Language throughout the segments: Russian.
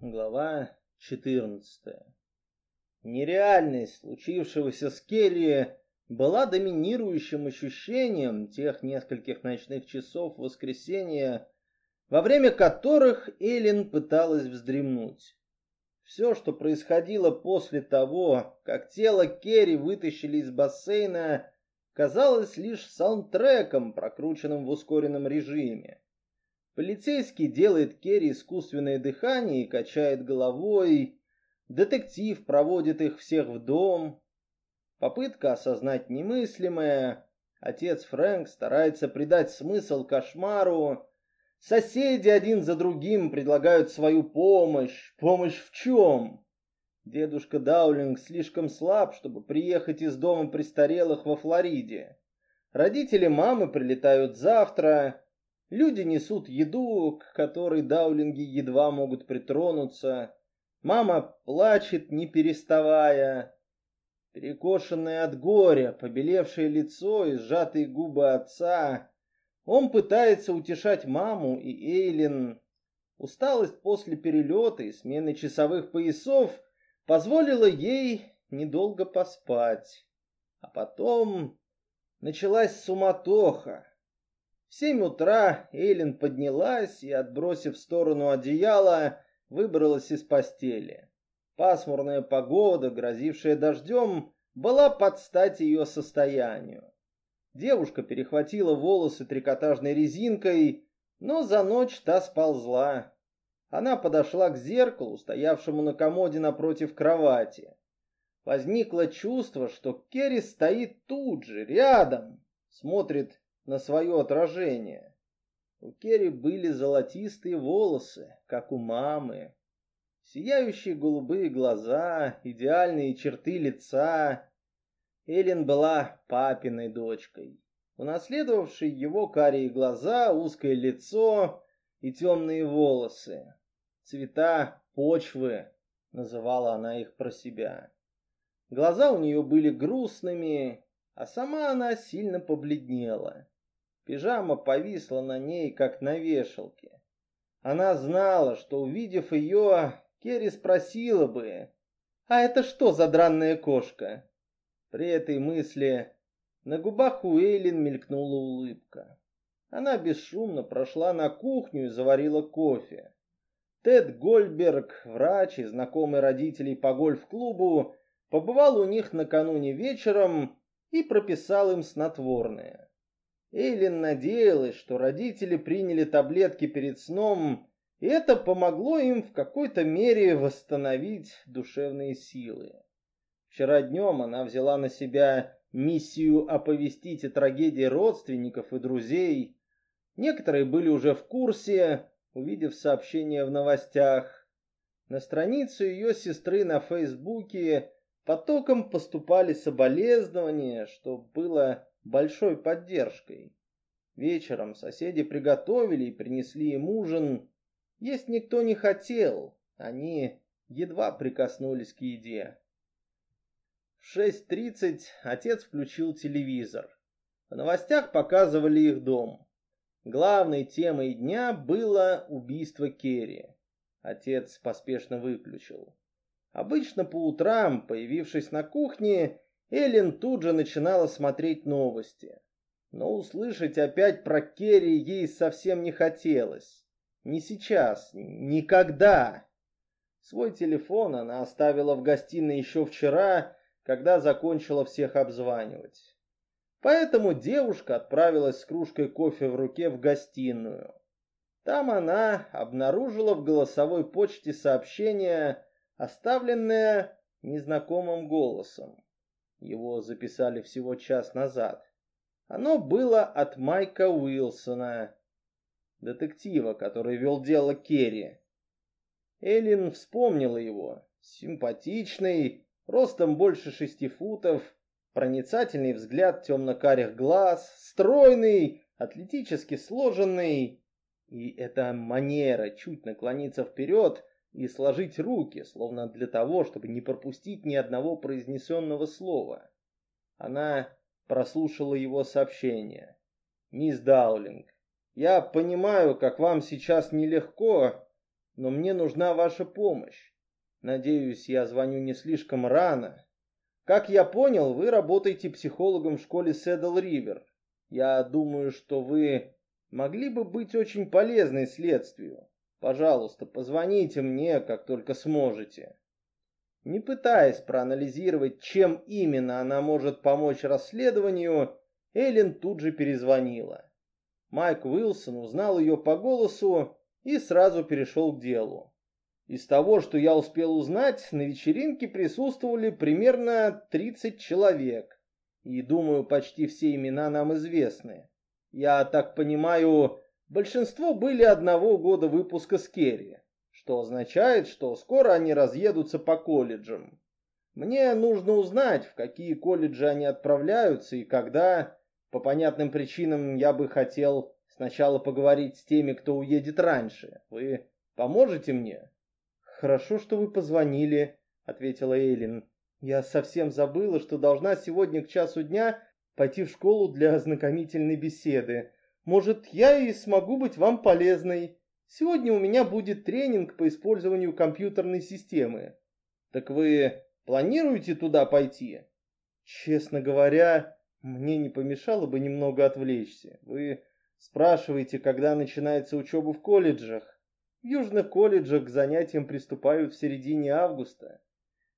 Глава 14. Нереальность случившегося с Керри была доминирующим ощущением тех нескольких ночных часов воскресенья, во время которых Эллен пыталась вздремнуть. Все, что происходило после того, как тело Керри вытащили из бассейна, казалось лишь саундтреком, прокрученным в ускоренном режиме. Полицейский делает Керри искусственное дыхание и качает головой. Детектив проводит их всех в дом. Попытка осознать немыслимое. Отец Фрэнк старается придать смысл кошмару. Соседи один за другим предлагают свою помощь. Помощь в чем? Дедушка Даулинг слишком слаб, чтобы приехать из дома престарелых во Флориде. Родители мамы прилетают завтра. Люди несут еду, к которой даулинги едва могут притронуться. Мама плачет, не переставая. Перекошенное от горя, побелевшее лицо и сжатые губы отца. Он пытается утешать маму и Эйлин. Усталость после перелета и смены часовых поясов позволила ей недолго поспать. А потом началась суматоха. В семь утра Эйлин поднялась и, отбросив в сторону одеяла, выбралась из постели. Пасмурная погода, грозившая дождем, была под стать ее состоянию. Девушка перехватила волосы трикотажной резинкой, но за ночь та сползла. Она подошла к зеркалу, стоявшему на комоде напротив кровати. Возникло чувство, что Керри стоит тут же, рядом, смотрит на свое отражение. У Керри были золотистые волосы, как у мамы. Сияющие голубые глаза, идеальные черты лица. Эллен была папиной дочкой, унаследовавшей его карие глаза, узкое лицо и темные волосы. Цвета почвы, называла она их про себя. Глаза у нее были грустными, а сама она сильно побледнела. Пижама повисла на ней, как на вешалке. Она знала, что, увидев ее, Керри спросила бы, «А это что за дранная кошка?» При этой мысли на губах у Эйлин мелькнула улыбка. Она бесшумно прошла на кухню и заварила кофе. Тед Гольберг, врач и знакомый родителей по гольф-клубу, побывал у них накануне вечером и прописал им снотворное. Эйлин надеялась, что родители приняли таблетки перед сном, и это помогло им в какой-то мере восстановить душевные силы. Вчера днем она взяла на себя миссию оповестить о трагедии родственников и друзей. Некоторые были уже в курсе, увидев сообщения в новостях. На страницу ее сестры на Фейсбуке потоком поступали соболезнования, что было большой поддержкой. Вечером соседи приготовили и принесли им ужин. Есть никто не хотел, они едва прикоснулись к еде. В 6.30 отец включил телевизор. В новостях показывали их дом. Главной темой дня было убийство Керри. Отец поспешно выключил. Обычно по утрам, появившись на кухне, Эллен тут же начинала смотреть новости. Но услышать опять про Керри ей совсем не хотелось. Не сейчас, никогда. Свой телефон она оставила в гостиной еще вчера, когда закончила всех обзванивать. Поэтому девушка отправилась с кружкой кофе в руке в гостиную. Там она обнаружила в голосовой почте сообщение, оставленное незнакомым голосом. Его записали всего час назад. Оно было от Майка Уилсона, детектива, который вел дело Керри. Эллин вспомнила его. Симпатичный, ростом больше шести футов, проницательный взгляд темно-карих глаз, стройный, атлетически сложенный. И эта манера чуть наклониться вперед и сложить руки, словно для того, чтобы не пропустить ни одного произнесенного слова. Она прослушала его сообщение. «Мисс Даулинг, я понимаю, как вам сейчас нелегко, но мне нужна ваша помощь. Надеюсь, я звоню не слишком рано. Как я понял, вы работаете психологом в школе Седл Ривер. Я думаю, что вы могли бы быть очень полезны следствию. Пожалуйста, позвоните мне, как только сможете. Не пытаясь проанализировать, чем именно она может помочь расследованию, Эллен тут же перезвонила. Майк Уилсон узнал ее по голосу и сразу перешел к делу. Из того, что я успел узнать, на вечеринке присутствовали примерно 30 человек. И, думаю, почти все имена нам известны. Я так понимаю, большинство были одного года выпуска с Керри, что означает, что скоро они разъедутся по колледжам. Мне нужно узнать, в какие колледжи они отправляются и когда. По понятным причинам я бы хотел сначала поговорить с теми, кто уедет раньше. Вы поможете мне? «Хорошо, что вы позвонили», — ответила Эйлин. «Я совсем забыла, что должна сегодня к часу дня пойти в школу для ознакомительной беседы. Может, я и смогу быть вам полезной. Сегодня у меня будет тренинг по использованию компьютерной системы. Так вы планируете туда пойти? Честно говоря, мне не помешало бы немного отвлечься. Вы спрашиваете, когда начинается учеба в колледжах. В южных колледжах к занятиям приступают в середине августа.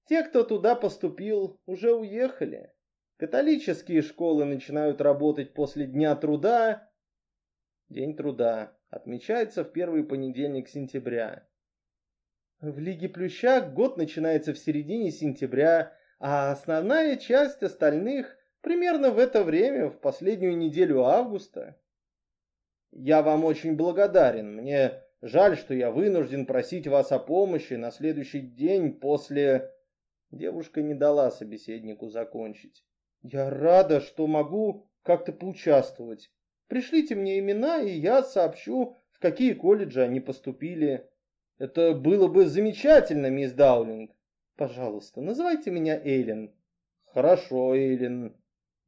Те, кто туда поступил, уже уехали. Католические школы начинают работать после Дня труда. День труда отмечается в первый понедельник сентября. В Лиге Плюща год начинается в середине сентября, а основная часть остальных примерно в это время, в последнюю неделю августа. Я вам очень благодарен. Мне Жаль, что я вынужден просить вас о помощи на следующий день после...» Девушка не дала собеседнику закончить. «Я рада, что могу как-то поучаствовать. Пришлите мне имена, и я сообщу, в какие колледжи они поступили. Это было бы замечательно, мисс Даулинг. Пожалуйста, называйте меня Эйлин». «Хорошо, Эйлин.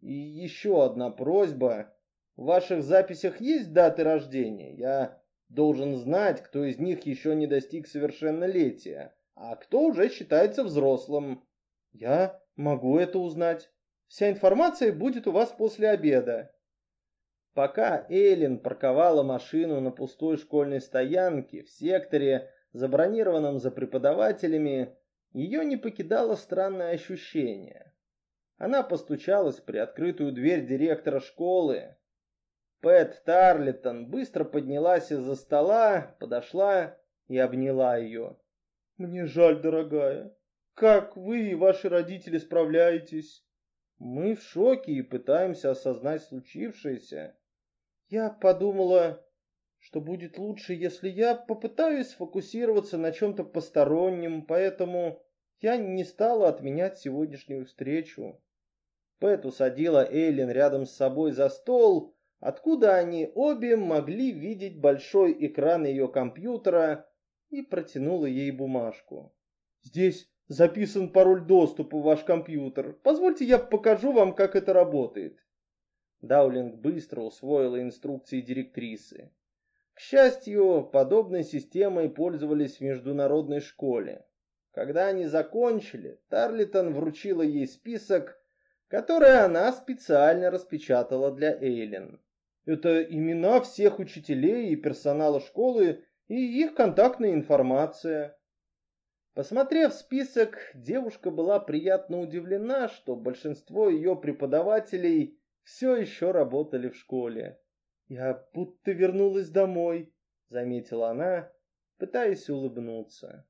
И еще одна просьба. В ваших записях есть даты рождения? Я должен знать, кто из них еще не достиг совершеннолетия, а кто уже считается взрослым. Я могу это узнать. Вся информация будет у вас после обеда. Пока Эйлин парковала машину на пустой школьной стоянке в секторе, забронированном за преподавателями, ее не покидало странное ощущение. Она постучалась в приоткрытую дверь директора школы, Пэт Тарлитон быстро поднялась из-за стола, подошла и обняла ее. «Мне жаль, дорогая. Как вы и ваши родители справляетесь?» «Мы в шоке и пытаемся осознать случившееся. Я подумала, что будет лучше, если я попытаюсь сфокусироваться на чем-то постороннем, поэтому я не стала отменять сегодняшнюю встречу». Пэт усадила Эйлин рядом с собой за стол откуда они обе могли видеть большой экран ее компьютера, и протянула ей бумажку. «Здесь записан пароль доступа в ваш компьютер. Позвольте я покажу вам, как это работает». Даулинг быстро усвоила инструкции директрисы. К счастью, подобной системой пользовались в международной школе. Когда они закончили, Тарлитон вручила ей список, который она специально распечатала для Эйлин. Это имена всех учителей и персонала школы и их контактная информация. Посмотрев список, девушка была приятно удивлена, что большинство ее преподавателей все еще работали в школе. «Я будто вернулась домой», — заметила она, пытаясь улыбнуться.